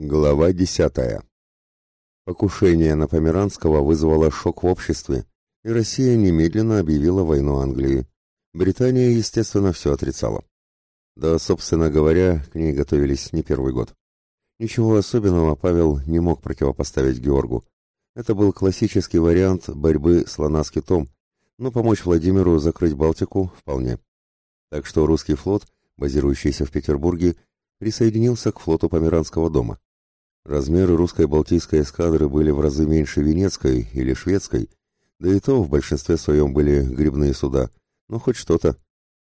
Глава десятая. Покушение на Померанского вызвало шок в обществе, и Россия немедленно объявила войну Англии. Британия, естественно, все отрицала. Да, собственно говоря, к ней готовились не первый год. Ничего особенного Павел не мог противопоставить Георгу. Это был классический вариант борьбы слона с китом, но помочь Владимиру закрыть Балтику вполне. Так что русский флот, базирующийся в Петербурге, присоединился к флоту Померанского дома. Размеры русской Балтийской эскадры были в разы меньше Венецкой или Шведской, да и то в большинстве своем были грибные суда, но хоть что-то.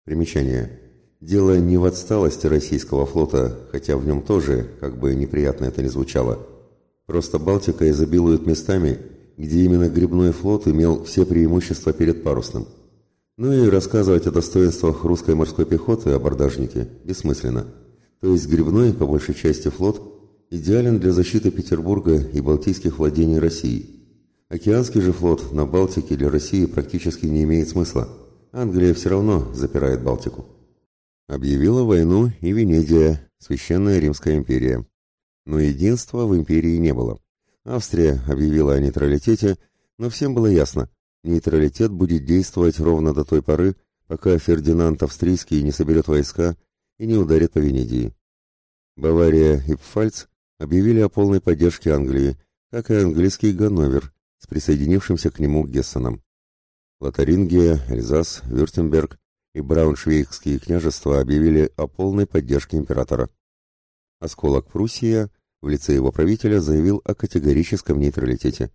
Примечание. Дело не в отсталости российского флота, хотя в нем тоже, как бы неприятно это ни звучало. Просто Балтика изобилует местами, где именно грибной флот имел все преимущества перед парусным. Ну и рассказывать о достоинствах русской морской пехоты абордажники бессмысленно. То есть грибной, по большей части, флот идеален для защиты Петербурга и балтийских владений России. Океанский же флот на Балтике для России практически не имеет смысла. Англия все равно запирает Балтику. Объявила войну и Венедия, Священная Римская империя. Но единства в империи не было. Австрия объявила о нейтралитете, но всем было ясно, нейтралитет будет действовать ровно до той поры, пока Фердинанд Австрийский не соберет войска и не ударит по Венедии. Бавария и Пфальц объявили о полной поддержке Англии, как и английский Ганновер с присоединившимся к нему Гессеном. Лотарингия, Эльзас, Вюртемберг и Брауншвейгские княжества объявили о полной поддержке императора. Осколок Пруссия в лице его правителя заявил о категорическом нейтралитете.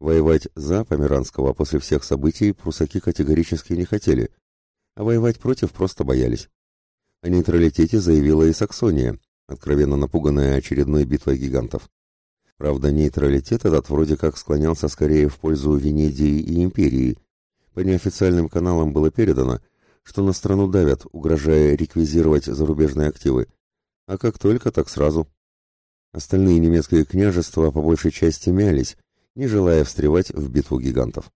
Воевать за Померанского после всех событий прусаки категорически не хотели, а воевать против просто боялись. О нейтралитете заявила и Саксония, откровенно напуганная очередной битвой гигантов. Правда, нейтралитет этот вроде как склонялся скорее в пользу Венедии и империи. По неофициальным каналам было передано, что на страну давят, угрожая реквизировать зарубежные активы. А как только, так сразу. Остальные немецкие княжества по большей части мялись, не желая встревать в битву гигантов.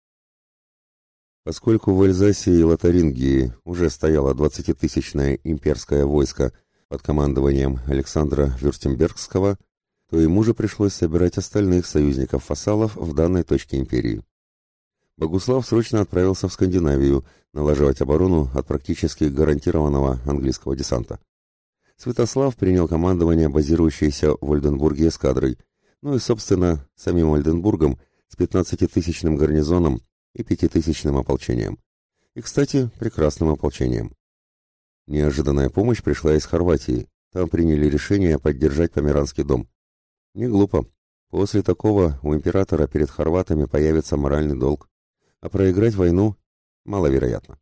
Поскольку в Эльзасе и Лотарингии уже стояло двадцатитысячное имперское войско под командованием Александра Вюртембергского, то ему же пришлось собирать остальных союзников-фасалов в данной точке империи. Богуслав срочно отправился в Скандинавию налаживать оборону от практически гарантированного английского десанта. Святослав принял командование базирующейся в Ольденбурге эскадрой, ну и, собственно, самим Ольденбургом с 15-тысячным гарнизоном и пятитысячным ополчением. И, кстати, прекрасным ополчением. Неожиданная помощь пришла из Хорватии. Там приняли решение поддержать Померанский дом. Не глупо. После такого у императора перед хорватами появится моральный долг. А проиграть войну маловероятно.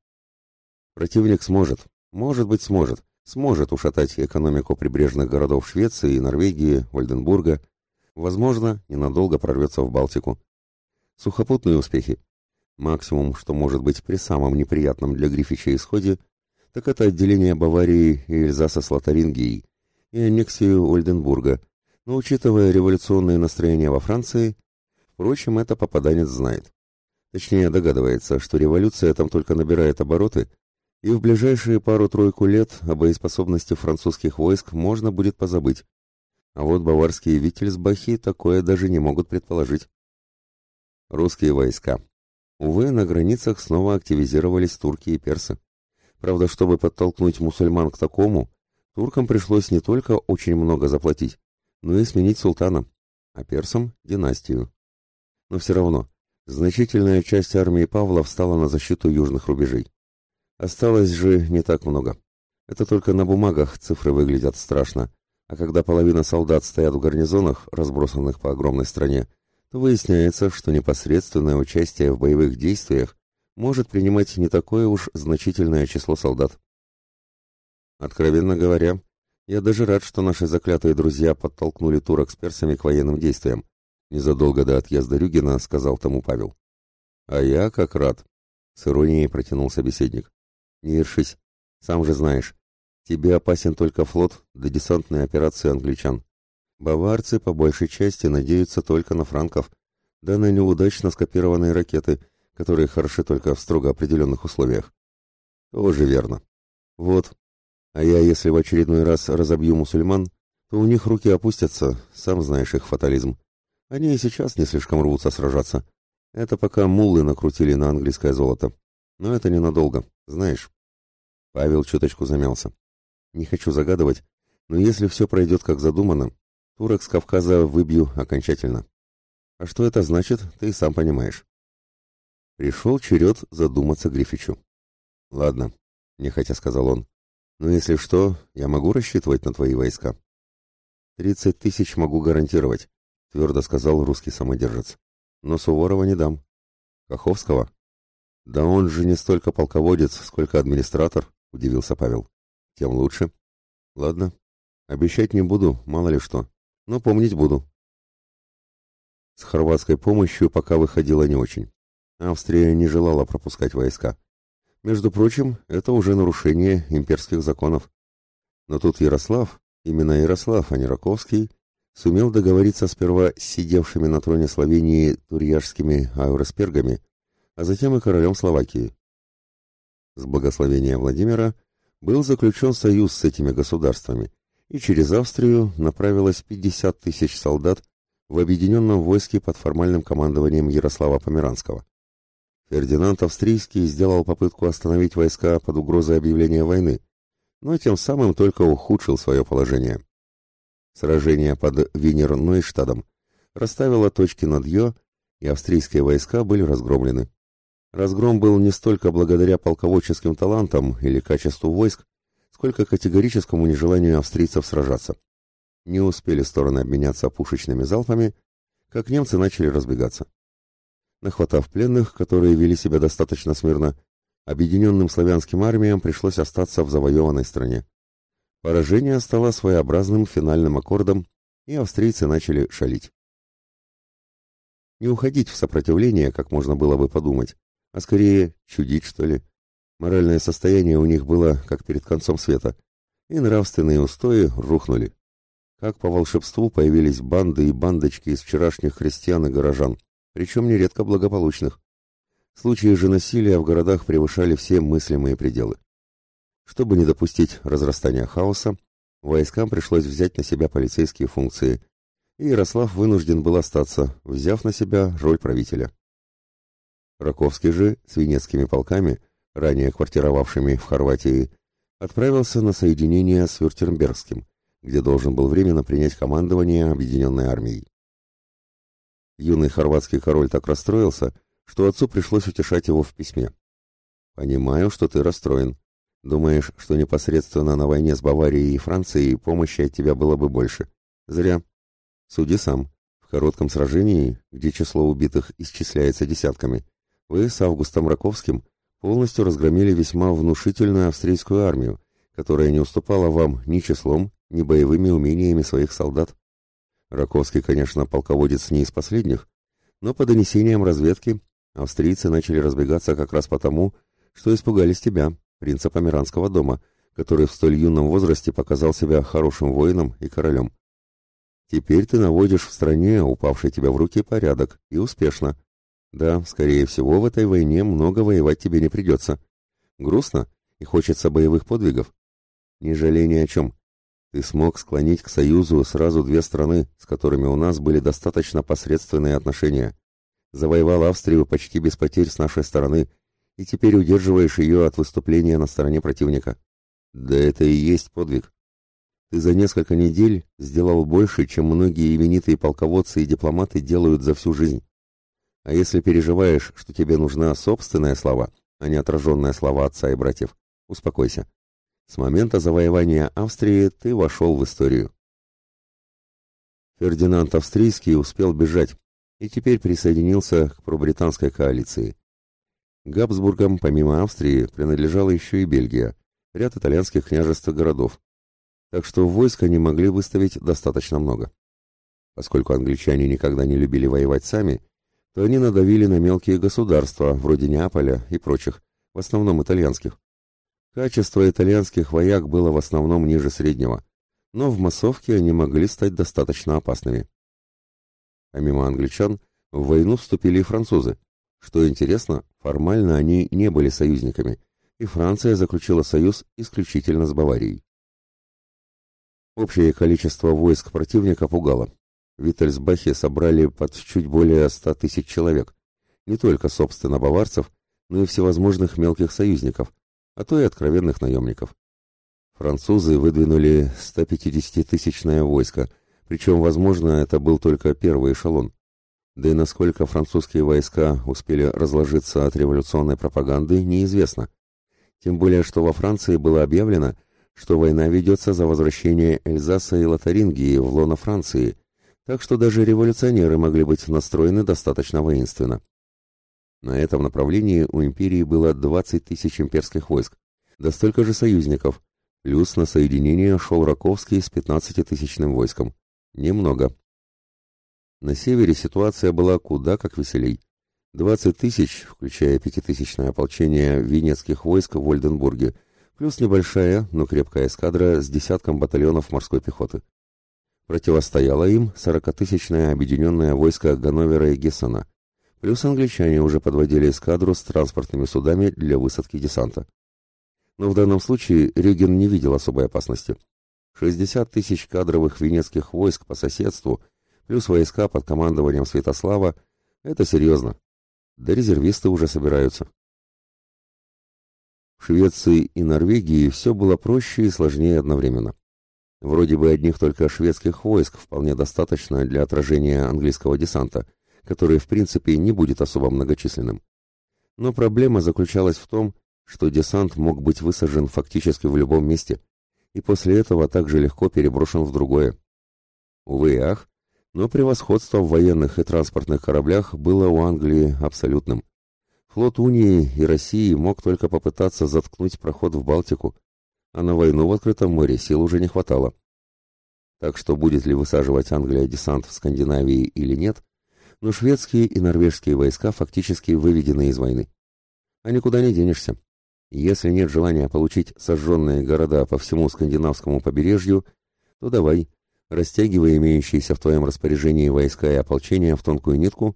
Противник сможет, может быть сможет, сможет ушатать экономику прибрежных городов Швеции, Норвегии, Вальденбурга. Возможно, ненадолго прорвется в Балтику. Сухопутные успехи. Максимум, что может быть при самом неприятном для Грифича исходе – так это отделение Баварии и Эльзаса с Лотарингией и аннексию Ольденбурга, но учитывая революционные настроения во Франции, впрочем, это попаданец знает. Точнее, догадывается, что революция там только набирает обороты, и в ближайшие пару-тройку лет о боеспособности французских войск можно будет позабыть. А вот баварские Виттельсбахи такое даже не могут предположить. Русские войска. Увы, на границах снова активизировались турки и персы. Правда, чтобы подтолкнуть мусульман к такому, туркам пришлось не только очень много заплатить, но и сменить султана, а персам – династию. Но все равно, значительная часть армии Павла встала на защиту южных рубежей. Осталось же не так много. Это только на бумагах цифры выглядят страшно, а когда половина солдат стоят в гарнизонах, разбросанных по огромной стране, то выясняется, что непосредственное участие в боевых действиях может принимать не такое уж значительное число солдат. Откровенно говоря, я даже рад, что наши заклятые друзья подтолкнули турок с персами к военным действиям. Незадолго до отъезда Рюгина сказал тому Павел. А я как рад, с иронией протянул собеседник. Не ершись, сам же знаешь, тебе опасен только флот да десантные операции англичан. Баварцы по большей части надеются только на франков, да на неудачно скопированные ракеты – которые хороши только в строго определенных условиях. Тоже верно. Вот. А я, если в очередной раз разобью мусульман, то у них руки опустятся, сам знаешь их фатализм. Они и сейчас не слишком рвутся сражаться. Это пока муллы накрутили на английское золото. Но это ненадолго, знаешь. Павел чуточку замялся. Не хочу загадывать, но если все пройдет как задумано, турок с Кавказа выбью окончательно. А что это значит, ты сам понимаешь. Пришел черед задуматься Грифичу. Ладно, нехотя сказал он. Но если что, я могу рассчитывать на твои войска. Тридцать тысяч могу гарантировать, твердо сказал русский самодержец. Но Суворова не дам. Каховского? Да он же не столько полководец, сколько администратор, удивился Павел. Тем лучше. Ладно. Обещать не буду, мало ли что. Но помнить буду. С хорватской помощью пока выходило не очень. Австрия не желала пропускать войска. Между прочим, это уже нарушение имперских законов. Но тут Ярослав, именно Ярослав, а не Раковский, сумел договориться сперва с сидевшими на троне Словении турьяжскими ауроспергами, а затем и королем Словакии. С благословения Владимира был заключен союз с этими государствами, и через Австрию направилось 50 тысяч солдат в объединенном войске под формальным командованием Ярослава Померанского. Фердинанд Австрийский сделал попытку остановить войска под угрозой объявления войны, но тем самым только ухудшил свое положение. Сражение под Винер-Нойштадом расставило точки над «ё», и австрийские войска были разгромлены. Разгром был не столько благодаря полководческим талантам или качеству войск, сколько категорическому нежеланию австрийцев сражаться. Не успели стороны обменяться пушечными залпами, как немцы начали разбегаться. Нахватав пленных, которые вели себя достаточно смирно, объединенным славянским армиям пришлось остаться в завоеванной стране. Поражение стало своеобразным финальным аккордом, и австрийцы начали шалить. Не уходить в сопротивление, как можно было бы подумать, а скорее чудить, что ли. Моральное состояние у них было, как перед концом света, и нравственные устои рухнули. Как по волшебству появились банды и бандочки из вчерашних христиан и горожан, причем нередко благополучных. Случаи же насилия в городах превышали все мыслимые пределы. Чтобы не допустить разрастания хаоса, войскам пришлось взять на себя полицейские функции, и Ярослав вынужден был остаться, взяв на себя роль правителя. Раковский же с венецкими полками, ранее квартировавшими в Хорватии, отправился на соединение с Вюртембергским, где должен был временно принять командование объединенной армией. Юный хорватский король так расстроился, что отцу пришлось утешать его в письме. «Понимаю, что ты расстроен. Думаешь, что непосредственно на войне с Баварией и Францией помощи от тебя было бы больше. Зря. Суди сам. В коротком сражении, где число убитых исчисляется десятками, вы с Августом Раковским полностью разгромили весьма внушительную австрийскую армию, которая не уступала вам ни числом, ни боевыми умениями своих солдат. Раковский, конечно, полководец не из последних, но по донесениям разведки австрийцы начали разбегаться как раз потому, что испугались тебя, принца Померанского дома, который в столь юном возрасте показал себя хорошим воином и королем. Теперь ты наводишь в стране упавший тебя в руки порядок, и успешно. Да, скорее всего, в этой войне много воевать тебе не придется. Грустно и хочется боевых подвигов. Не жалей ни о чем. Ты смог склонить к союзу сразу две страны, с которыми у нас были достаточно посредственные отношения. Завоевал Австрию почти без потерь с нашей стороны, и теперь удерживаешь ее от выступления на стороне противника. Да это и есть подвиг. Ты за несколько недель сделал больше, чем многие именитые полководцы и дипломаты делают за всю жизнь. А если переживаешь, что тебе нужна собственная слава, а не отраженная слава отца и братьев, успокойся. С момента завоевания Австрии ты вошел в историю. Фердинанд Австрийский успел бежать и теперь присоединился к пробританской коалиции. Габсбургам, помимо Австрии, принадлежала еще и Бельгия, ряд итальянских княжеств и городов, так что войск они могли выставить достаточно много. Поскольку англичане никогда не любили воевать сами, то они надавили на мелкие государства, вроде Неаполя и прочих, в основном итальянских. Качество итальянских вояк было в основном ниже среднего, но в массовке они могли стать достаточно опасными. Помимо англичан, в войну вступили и французы. Что интересно, формально они не были союзниками, и Франция заключила союз исключительно с Баварией. Общее количество войск противника пугало. Виттельсбахи собрали под чуть более ста тысяч человек, не только, собственно, баварцев, но и всевозможных мелких союзников, а то и откровенных наемников. Французы выдвинули 150-тысячное войско, причем, возможно, это был только первый эшелон. Да и насколько французские войска успели разложиться от революционной пропаганды, неизвестно. Тем более, что во Франции было объявлено, что война ведется за возвращение Эльзаса и Лотарингии в лоно Франции, так что даже революционеры могли быть настроены достаточно воинственно. На этом направлении у империи было 20 тысяч имперских войск, да столько же союзников, плюс на соединение шел Раковский с 15-тысячным войском. Немного. На севере ситуация была куда как веселей. 20 тысяч, включая пятитысячное ополчение венецких войск в Ольденбурге, плюс небольшая, но крепкая эскадра с десятком батальонов морской пехоты. Противостояло им 40-тысячное объединенное войско Ганновера и Гессена, плюс англичане уже подводили эскадру с транспортными судами для высадки десанта. Но в данном случае Рюген не видел особой опасности. 60 тысяч кадровых венецких войск по соседству, плюс войска под командованием Святослава — это серьезно. Да резервисты уже собираются. В Швеции и Норвегии все было проще и сложнее одновременно. Вроде бы одних только шведских войск вполне достаточно для отражения английского десанта, который в принципе не будет особо многочисленным. Но проблема заключалась в том, что десант мог быть высажен фактически в любом месте, и после этого также легко переброшен в другое. Увы и ах, но превосходство в военных и транспортных кораблях было у Англии абсолютным. Флот Унии и России мог только попытаться заткнуть проход в Балтику, а на войну в открытом море сил уже не хватало. Так что будет ли высаживать Англия десант в Скандинавии или нет, но шведские и норвежские войска фактически выведены из войны. А никуда не денешься. Если нет желания получить сожженные города по всему скандинавскому побережью, то давай, растягивай имеющиеся в твоем распоряжении войска и ополчения в тонкую нитку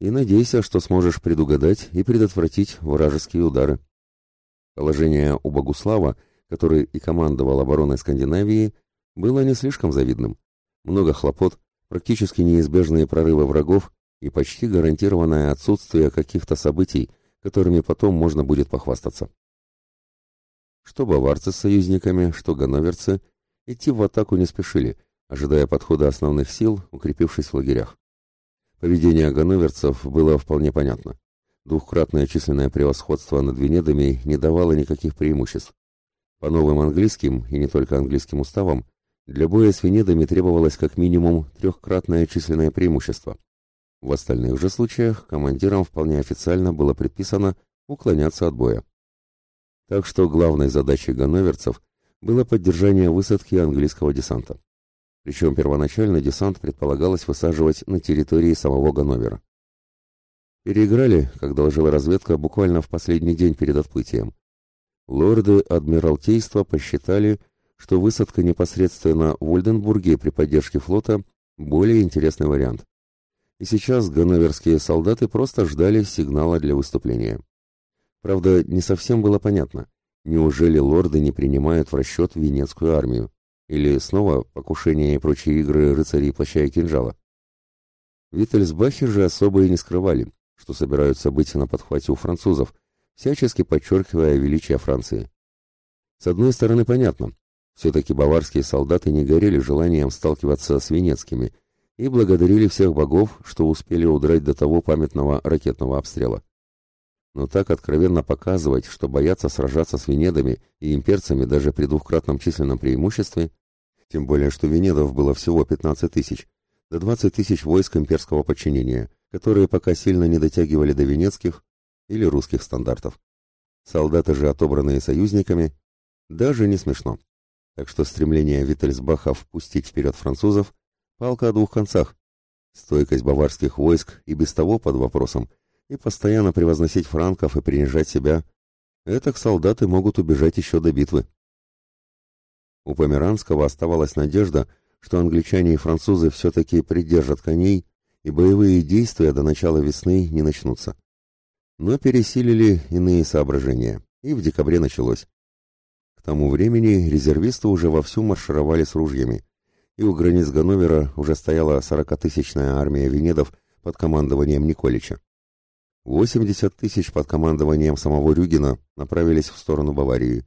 и надейся, что сможешь предугадать и предотвратить вражеские удары. Положение у Богуслава, который и командовал обороной Скандинавии, было не слишком завидным. Много хлопот, практически неизбежные прорывы врагов и почти гарантированное отсутствие каких-то событий, которыми потом можно будет похвастаться. Что баварцы с союзниками, что ганноверцы идти в атаку не спешили, ожидая подхода основных сил, укрепившись в лагерях. Поведение ганноверцев было вполне понятно. Двухкратное численное превосходство над Венедами не давало никаких преимуществ. По новым английским и не только английским уставам, для боя с Венедами требовалось как минимум трехкратное численное преимущество. В остальных же случаях командирам вполне официально было предписано уклоняться от боя. Так что главной задачей ганноверцев было поддержание высадки английского десанта. Причем первоначально десант предполагалось высаживать на территории самого Ганновера. Переиграли, как доложила разведка, буквально в последний день перед отплытием. Лорды Адмиралтейства посчитали, что высадка непосредственно в Ольденбурге при поддержке флота более интересный вариант. И сейчас ганноверские солдаты просто ждали сигнала для выступления. Правда, не совсем было понятно, неужели лорды не принимают в расчет венецкую армию, или снова покушение и прочие игры рыцарей плаща и кинжала. Виттельсбахи же особо и не скрывали, что собираются быть на подхвате у французов, всячески подчеркивая величие Франции. С одной стороны, понятно, все-таки баварские солдаты не горели желанием сталкиваться с венецкими и благодарили всех богов, что успели удрать до того памятного ракетного обстрела но так откровенно показывать, что боятся сражаться с венедами и имперцами даже при двухкратном численном преимуществе, тем более что венедов было всего 15 тысяч, до 20 тысяч войск имперского подчинения, которые пока сильно не дотягивали до венецких или русских стандартов. Солдаты же, отобранные союзниками, даже не смешно. Так что стремление Виттельсбаха впустить вперед французов – палка о двух концах. Стойкость баварских войск и без того под вопросом – и постоянно превозносить франков и принижать себя, этак солдаты могут убежать еще до битвы. У Померанского оставалась надежда, что англичане и французы все-таки придержат коней, и боевые действия до начала весны не начнутся. Но пересилили иные соображения, и в декабре началось. К тому времени резервисты уже вовсю маршировали с ружьями, и у границ Ганновера уже стояла сорокатысячная армия венедов под командованием Николича. 80 тысяч под командованием самого Рюгина направились в сторону Баварии,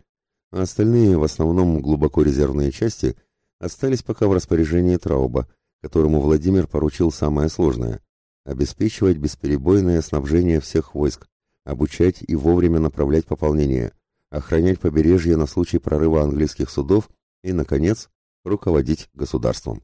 а остальные, в основном глубоко резервные части, остались пока в распоряжении Трауба, которому Владимир поручил самое сложное – обеспечивать бесперебойное снабжение всех войск, обучать и вовремя направлять пополнение, охранять побережье на случай прорыва английских судов и, наконец, руководить государством.